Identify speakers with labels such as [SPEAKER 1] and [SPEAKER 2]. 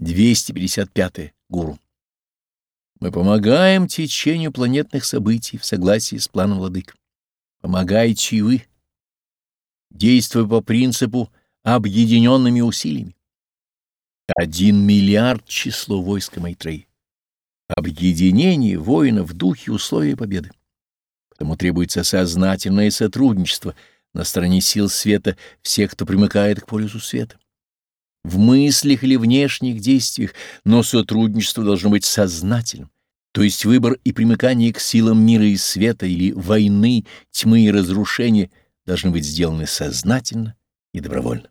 [SPEAKER 1] 255. Гуру. Мы помогаем течению планетных событий в согласии с планом владык. Помогайте и вы, действуя по принципу объединенными усилиями. Один миллиард число войска Майтреи. Объединение воинов в духе условия победы. Потому требуется сознательное сотрудничество на стороне сил света всех, кто примыкает к полюсу света в мыслях или внешних действиях, но сотрудничество должно быть сознательным, то есть выбор и примыкание к силам мира и света или войны, тьмы и разрушения должны быть сделаны сознательно и добровольно.